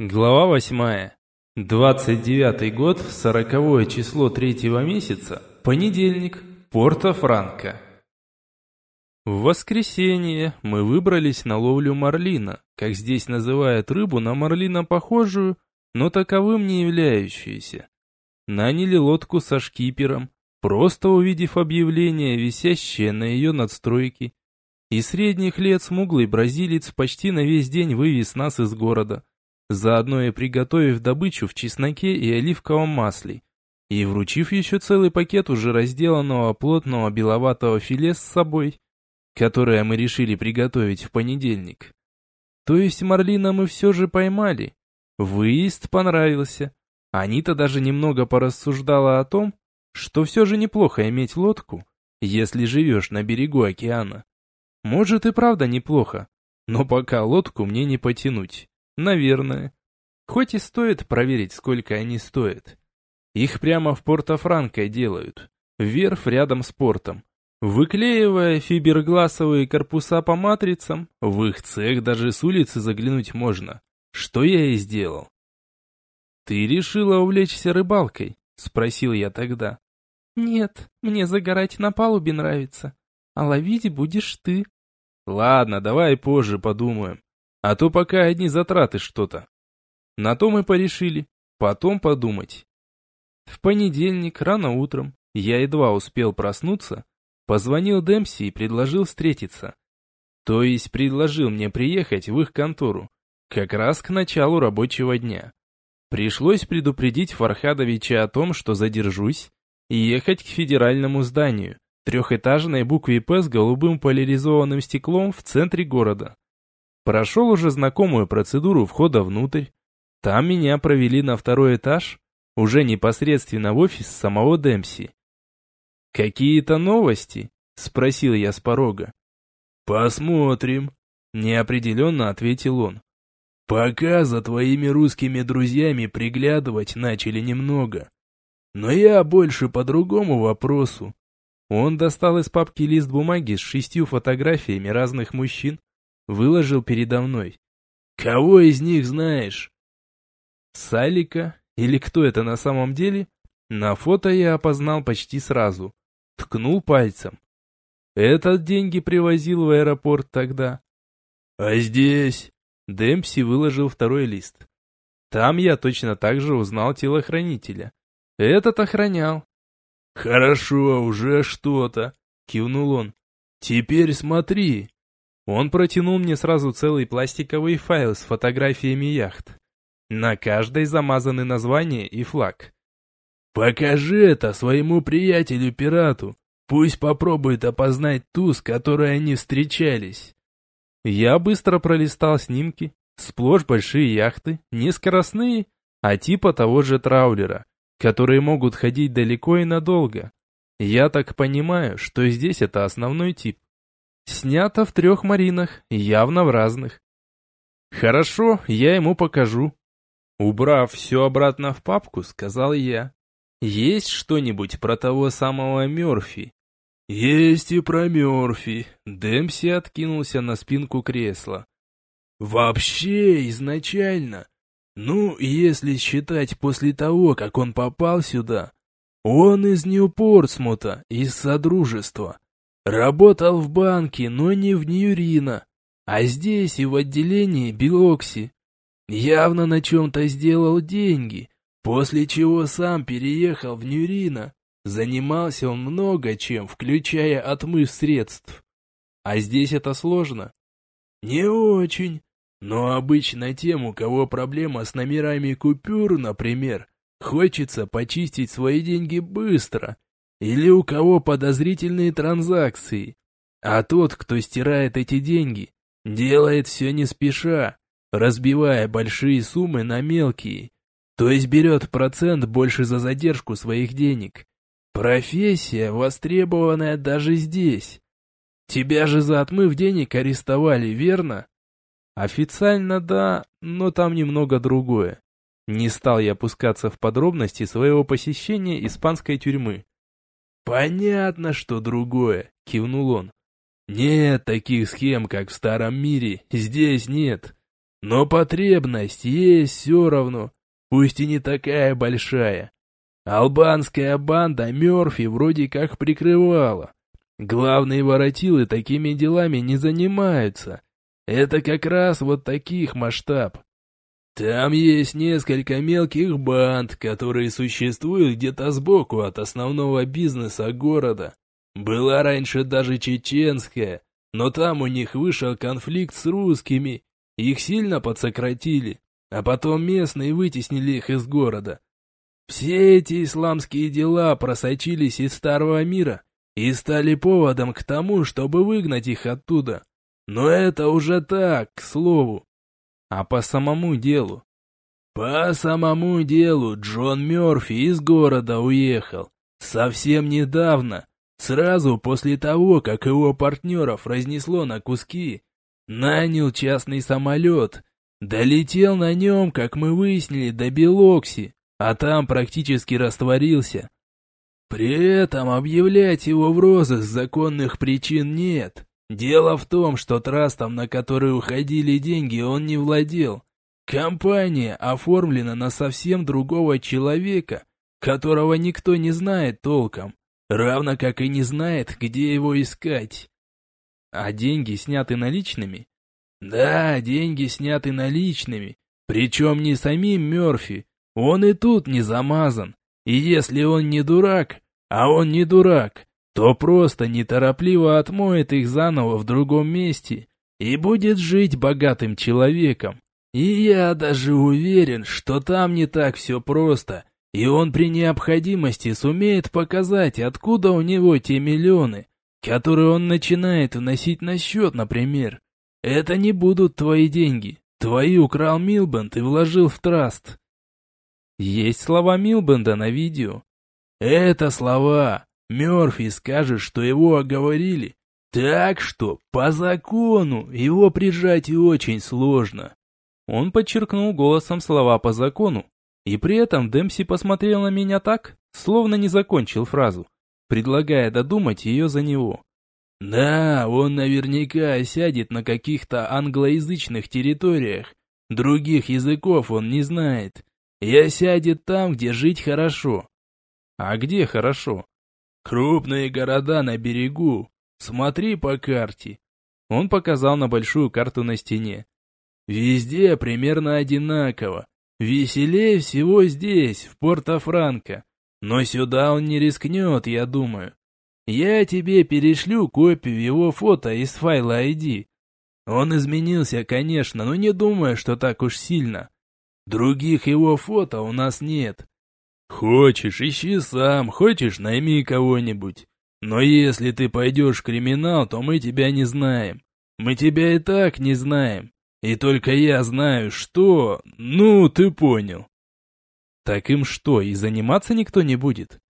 Глава восьмая. Двадцать девятый год, сороковое число третьего месяца, понедельник, Порто-Франко. В воскресенье мы выбрались на ловлю марлина, как здесь называют рыбу на марлина похожую, но таковым не являющуюся. Наняли лодку со шкипером, просто увидев объявление, висящее на ее надстройке. И средних лет смуглый бразилец почти на весь день вывез нас из города – заодно и приготовив добычу в чесноке и оливковом масле, и вручив еще целый пакет уже разделанного плотного беловатого филе с собой, которое мы решили приготовить в понедельник. То есть Марлина мы все же поймали. Выезд понравился. Анита даже немного порассуждала о том, что все же неплохо иметь лодку, если живешь на берегу океана. Может и правда неплохо, но пока лодку мне не потянуть. Наверное. Хоть и стоит проверить, сколько они стоят. Их прямо в Порто-Франко делают. Верфь рядом с портом. Выклеивая фибергласовые корпуса по матрицам, в их цех даже с улицы заглянуть можно. Что я и сделал. «Ты решила увлечься рыбалкой?» — спросил я тогда. «Нет, мне загорать на палубе нравится, а ловить будешь ты». «Ладно, давай позже подумаем. А то пока одни затраты что-то. На то мы порешили. Потом подумать. В понедельник, рано утром, я едва успел проснуться, позвонил Демпси и предложил встретиться. То есть предложил мне приехать в их контору, как раз к началу рабочего дня. Пришлось предупредить Фархадовича о том, что задержусь, и ехать к федеральному зданию, трехэтажной букве «П» с голубым поляризованным стеклом в центре города. Прошел уже знакомую процедуру входа внутрь. Там меня провели на второй этаж, уже непосредственно в офис самого Демпси. «Какие-то новости?» — спросил я с порога. «Посмотрим», — неопределенно ответил он. «Пока за твоими русскими друзьями приглядывать начали немного. Но я больше по другому вопросу». Он достал из папки лист бумаги с шестью фотографиями разных мужчин, выложил передо мной. «Кого из них знаешь?» Салика, или кто это на самом деле, на фото я опознал почти сразу. Ткнул пальцем. Этот деньги привозил в аэропорт тогда. «А здесь?» Демпси выложил второй лист. Там я точно так же узнал телохранителя. Этот охранял. «Хорошо, уже что-то», — кивнул он. «Теперь смотри, он протянул мне сразу целый пластиковый файл с фотографиями яхт. На каждой замазаны название и флаг. «Покажи это своему приятелю-пирату. Пусть попробует опознать ту, с которой они встречались». Я быстро пролистал снимки. Сплошь большие яхты, не скоростные, а типа того же траулера, которые могут ходить далеко и надолго. Я так понимаю, что здесь это основной тип. Снято в трех маринах, явно в разных. Хорошо, я ему покажу. Убрав все обратно в папку, сказал я. Есть что-нибудь про того самого Мерфи? Есть и про Мерфи. Демпси откинулся на спинку кресла. Вообще, изначально, ну, если считать после того, как он попал сюда, он из Нью-Портсмута, из Содружества. Работал в банке, но не в Ньюрина, а здесь и в отделении Биокси. Явно на чем-то сделал деньги, после чего сам переехал в Ньюрина. Занимался он много чем, включая отмыв средств. А здесь это сложно? Не очень. Но обычно тем, у кого проблема с номерами купюр, например, хочется почистить свои деньги быстро или у кого подозрительные транзакции. А тот, кто стирает эти деньги, делает все не спеша, разбивая большие суммы на мелкие, то есть берет процент больше за задержку своих денег. Профессия, востребованная даже здесь. Тебя же за отмыв денег арестовали, верно? Официально да, но там немного другое. Не стал я опускаться в подробности своего посещения испанской тюрьмы. «Понятно, что другое», — кивнул он. «Нет таких схем, как в старом мире, здесь нет. Но потребность есть все равно, пусть и не такая большая. Албанская банда Мёрфи вроде как прикрывала. Главные воротилы такими делами не занимаются. Это как раз вот таких масштаб. Там есть несколько мелких банд, которые существуют где-то сбоку от основного бизнеса города. Была раньше даже чеченская, но там у них вышел конфликт с русскими, их сильно подсократили, а потом местные вытеснили их из города. Все эти исламские дела просочились из Старого мира и стали поводом к тому, чтобы выгнать их оттуда. Но это уже так, к слову. А по самому делу? По самому делу Джон Мёрфи из города уехал. Совсем недавно, сразу после того, как его партнеров разнесло на куски, нанял частный самолет, долетел на нем, как мы выяснили, до Белокси, а там практически растворился. При этом объявлять его в розыск законных причин нет. Дело в том, что трастом, на который уходили деньги, он не владел. Компания оформлена на совсем другого человека, которого никто не знает толком, равно как и не знает, где его искать. А деньги сняты наличными? Да, деньги сняты наличными, причем не самим Мерфи, он и тут не замазан. И если он не дурак, а он не дурак, то просто неторопливо отмоет их заново в другом месте и будет жить богатым человеком. И я даже уверен, что там не так все просто, и он при необходимости сумеет показать, откуда у него те миллионы, которые он начинает вносить на счет, например. Это не будут твои деньги. Твои украл Милбанд и вложил в траст. Есть слова Милбенда на видео. Это слова. Мёрфи скажет, что его оговорили. Так что, по закону, его прижать и очень сложно. Он подчеркнул голосом слова по закону. И при этом Демпси посмотрел на меня так, словно не закончил фразу, предлагая додумать ее за него. Да, он наверняка сядет на каких-то англоязычных территориях. Других языков он не знает. Я сядет там, где жить хорошо. А где хорошо? Крупные города на берегу. Смотри по карте. Он показал на большую карту на стене. Везде примерно одинаково. Веселее всего здесь, в Порто-Франко. Но сюда он не рискнет, я думаю. Я тебе перешлю копию его фото из файла ID. Он изменился, конечно, но не думаю, что так уж сильно. Других его фото у нас нет. Хочешь, ищи сам, хочешь, найми кого-нибудь. Но если ты пойдешь в криминал, то мы тебя не знаем. Мы тебя и так не знаем. И только я знаю, что... Ну, ты понял. Так им что, и заниматься никто не будет?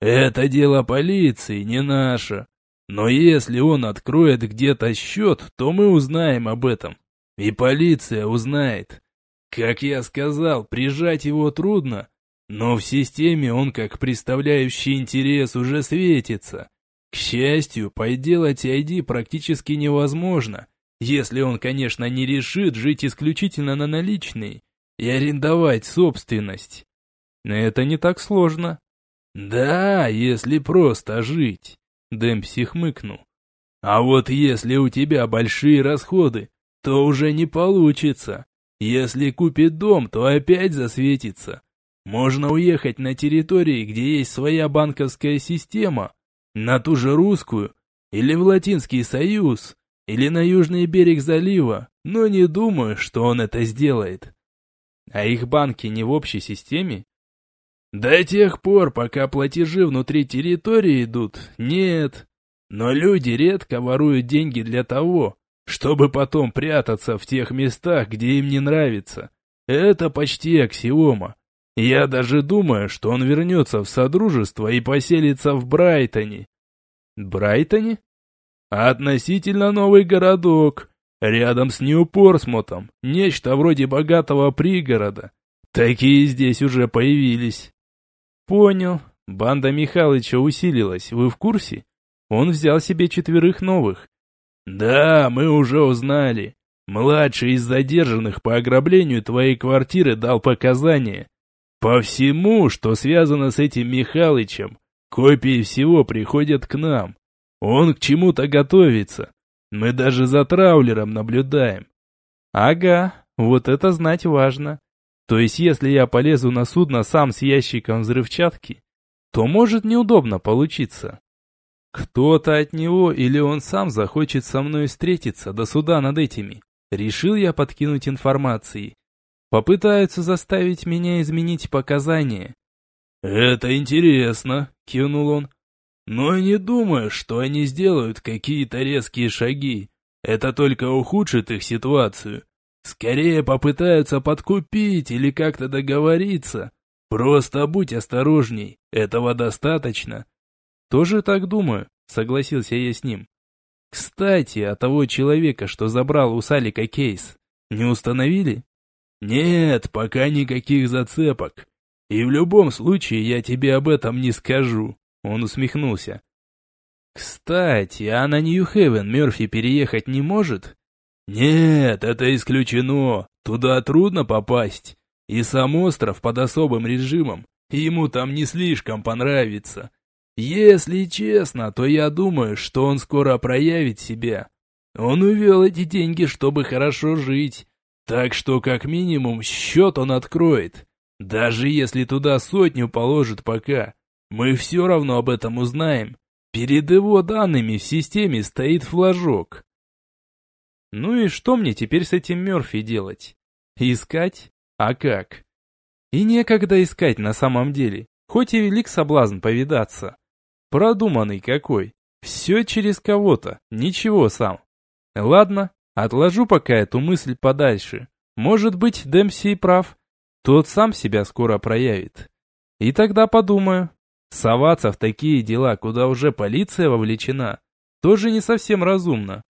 Это дело полиции, не наше. Но если он откроет где-то счет, то мы узнаем об этом. И полиция узнает. Как я сказал, прижать его трудно, но в системе он как представляющий интерес уже светится. К счастью, подделать ID практически невозможно, если он, конечно, не решит жить исключительно на наличные и арендовать собственность. Но это не так сложно. Да, если просто жить, Демпси хмыкнул. А вот если у тебя большие расходы, то уже не получится. Если купит дом, то опять засветится. Можно уехать на территории, где есть своя банковская система, на ту же русскую, или в Латинский Союз, или на южный берег залива, но не думаю, что он это сделает. А их банки не в общей системе? До тех пор, пока платежи внутри территории идут, нет. Но люди редко воруют деньги для того, чтобы потом прятаться в тех местах, где им не нравится. Это почти аксиома. Я даже думаю, что он вернется в Содружество и поселится в Брайтоне. Брайтоне? Относительно новый городок, рядом с Нью-Порсмутом, нечто вроде богатого пригорода. Такие здесь уже появились. Понял. Банда Михалыча усилилась, вы в курсе? Он взял себе четверых новых. Да, мы уже узнали. Младший из задержанных по ограблению твоей квартиры дал показания. По всему, что связано с этим Михалычем, копии всего приходят к нам. Он к чему-то готовится. Мы даже за траулером наблюдаем. Ага, вот это знать важно. То есть, если я полезу на судно сам с ящиком взрывчатки, то может неудобно получиться. Кто-то от него или он сам захочет со мной встретиться до суда над этими. Решил я подкинуть информации. Попытаются заставить меня изменить показания. «Это интересно», — кивнул он. «Но не думаю, что они сделают какие-то резкие шаги. Это только ухудшит их ситуацию. Скорее попытаются подкупить или как-то договориться. Просто будь осторожней, этого достаточно. Тоже так думаю, согласился я с ним. Кстати, а того человека, что забрал у Салика кейс, не установили? Нет, пока никаких зацепок. И в любом случае я тебе об этом не скажу. Он усмехнулся. Кстати, а на Нью-Хевен Мерфи переехать не может? «Нет, это исключено. Туда трудно попасть. И сам остров под особым режимом. Ему там не слишком понравится. Если честно, то я думаю, что он скоро проявит себя. Он увел эти деньги, чтобы хорошо жить. Так что, как минимум, счет он откроет. Даже если туда сотню положит пока, мы все равно об этом узнаем. Перед его данными в системе стоит флажок. Ну и что мне теперь с этим Мёрфи делать? Искать? А как? И некогда искать на самом деле, хоть и велик соблазн повидаться. Продуманный какой. Все через кого-то, ничего сам. Ладно, отложу пока эту мысль подальше. Может быть, Демпси прав. Тот сам себя скоро проявит. И тогда подумаю. Соваться в такие дела, куда уже полиция вовлечена, тоже не совсем разумно.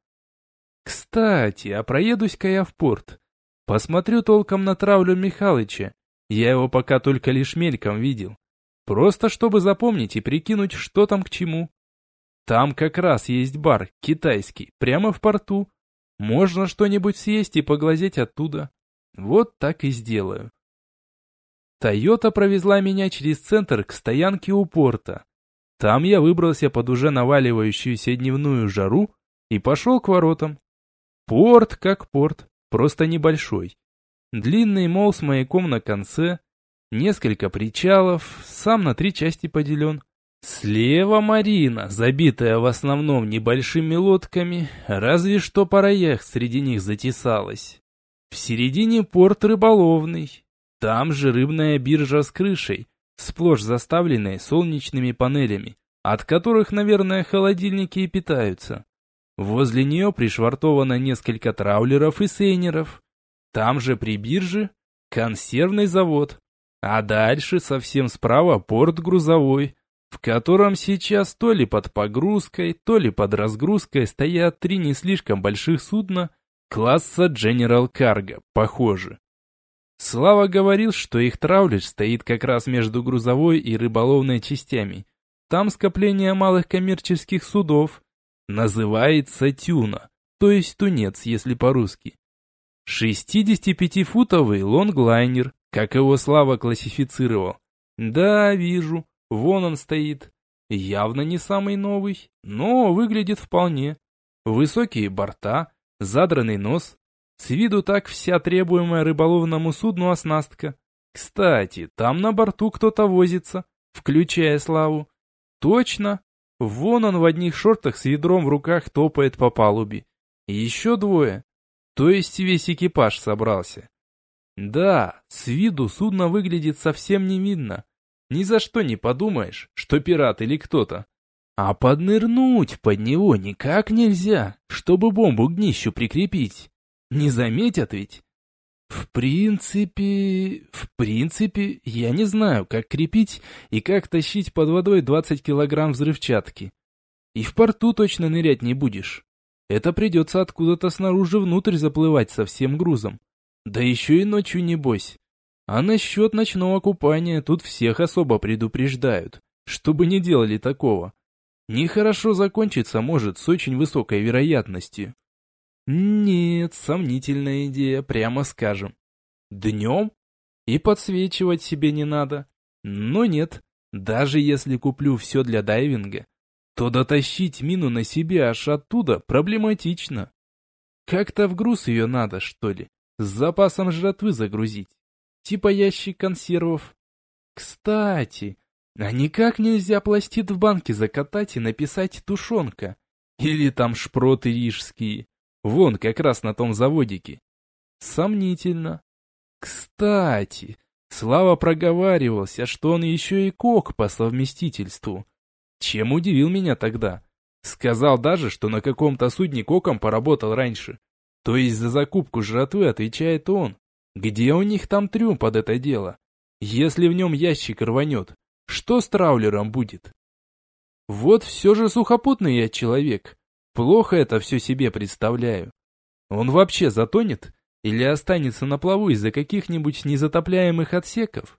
Кстати, а проедусь-ка я в порт. Посмотрю толком на травлю Михалыча. Я его пока только лишь мельком видел. Просто чтобы запомнить и прикинуть, что там к чему. Там как раз есть бар, китайский, прямо в порту. Можно что-нибудь съесть и поглазеть оттуда. Вот так и сделаю. Тойота провезла меня через центр к стоянке у порта. Там я выбрался под уже наваливающуюся дневную жару и пошел к воротам. Порт как порт, просто небольшой. Длинный мол с маяком на конце, несколько причалов, сам на три части поделен. Слева Марина, забитая в основном небольшими лодками, разве что пара яхт среди них затесалась. В середине порт рыболовный, там же рыбная биржа с крышей, сплошь заставленной солнечными панелями, от которых, наверное, холодильники и питаются. Возле нее пришвартовано несколько траулеров и сейнеров. Там же при бирже консервный завод. А дальше совсем справа порт грузовой, в котором сейчас то ли под погрузкой, то ли под разгрузкой стоят три не слишком больших судна класса General Cargo, похоже. Слава говорил, что их траулер стоит как раз между грузовой и рыболовной частями. Там скопление малых коммерческих судов, Называется тюна, то есть тунец, если по-русски. 65-футовый лонглайнер, как его Слава классифицировал. Да, вижу, вон он стоит. Явно не самый новый, но выглядит вполне. Высокие борта, задранный нос. С виду так вся требуемая рыболовному судну оснастка. Кстати, там на борту кто-то возится, включая Славу. Точно, Вон он в одних шортах с ведром в руках топает по палубе. Еще двое. То есть весь экипаж собрался. Да, с виду судно выглядит совсем невинно. Ни за что не подумаешь, что пират или кто-то. А поднырнуть под него никак нельзя, чтобы бомбу к днищу прикрепить. Не заметят ведь? В принципе... В принципе, я не знаю, как крепить и как тащить под водой 20 килограмм взрывчатки. И в порту точно нырять не будешь. Это придется откуда-то снаружи внутрь заплывать со всем грузом. Да еще и ночью небось. А насчет ночного купания тут всех особо предупреждают, чтобы не делали такого. Нехорошо закончиться может с очень высокой вероятностью. Нет, сомнительная идея, прямо скажем. Днем? И подсвечивать себе не надо. Но нет, даже если куплю все для дайвинга, то дотащить мину на себе аж оттуда проблематично. Как-то в груз ее надо, что ли, с запасом жратвы загрузить. Типа ящик консервов. Кстати, а никак нельзя пластид в банке закатать и написать «тушенка». Или там шпроты рижские. Вон, как раз на том заводике. Сомнительно. Кстати, Слава проговаривался, что он еще и кок по совместительству. Чем удивил меня тогда. Сказал даже, что на каком-то судне коком поработал раньше. То есть за закупку жратвы отвечает он. Где у них там трюм под это дело? Если в нем ящик рванет, что с траулером будет? Вот все же сухопутный я человек. Плохо это все себе представляю. Он вообще затонет? Или останется на плаву из-за каких-нибудь незатопляемых отсеков?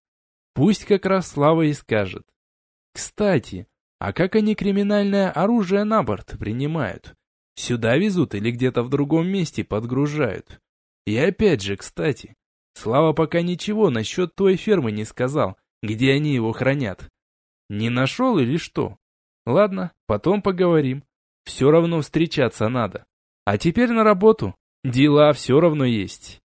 Пусть как раз Слава и скажет. Кстати, а как они криминальное оружие на борт принимают? Сюда везут или где-то в другом месте подгружают? И опять же, кстати, Слава пока ничего насчет той фермы не сказал, где они его хранят. Не нашел или что? Ладно, потом поговорим. Все равно встречаться надо. А теперь на работу. Дела все равно есть.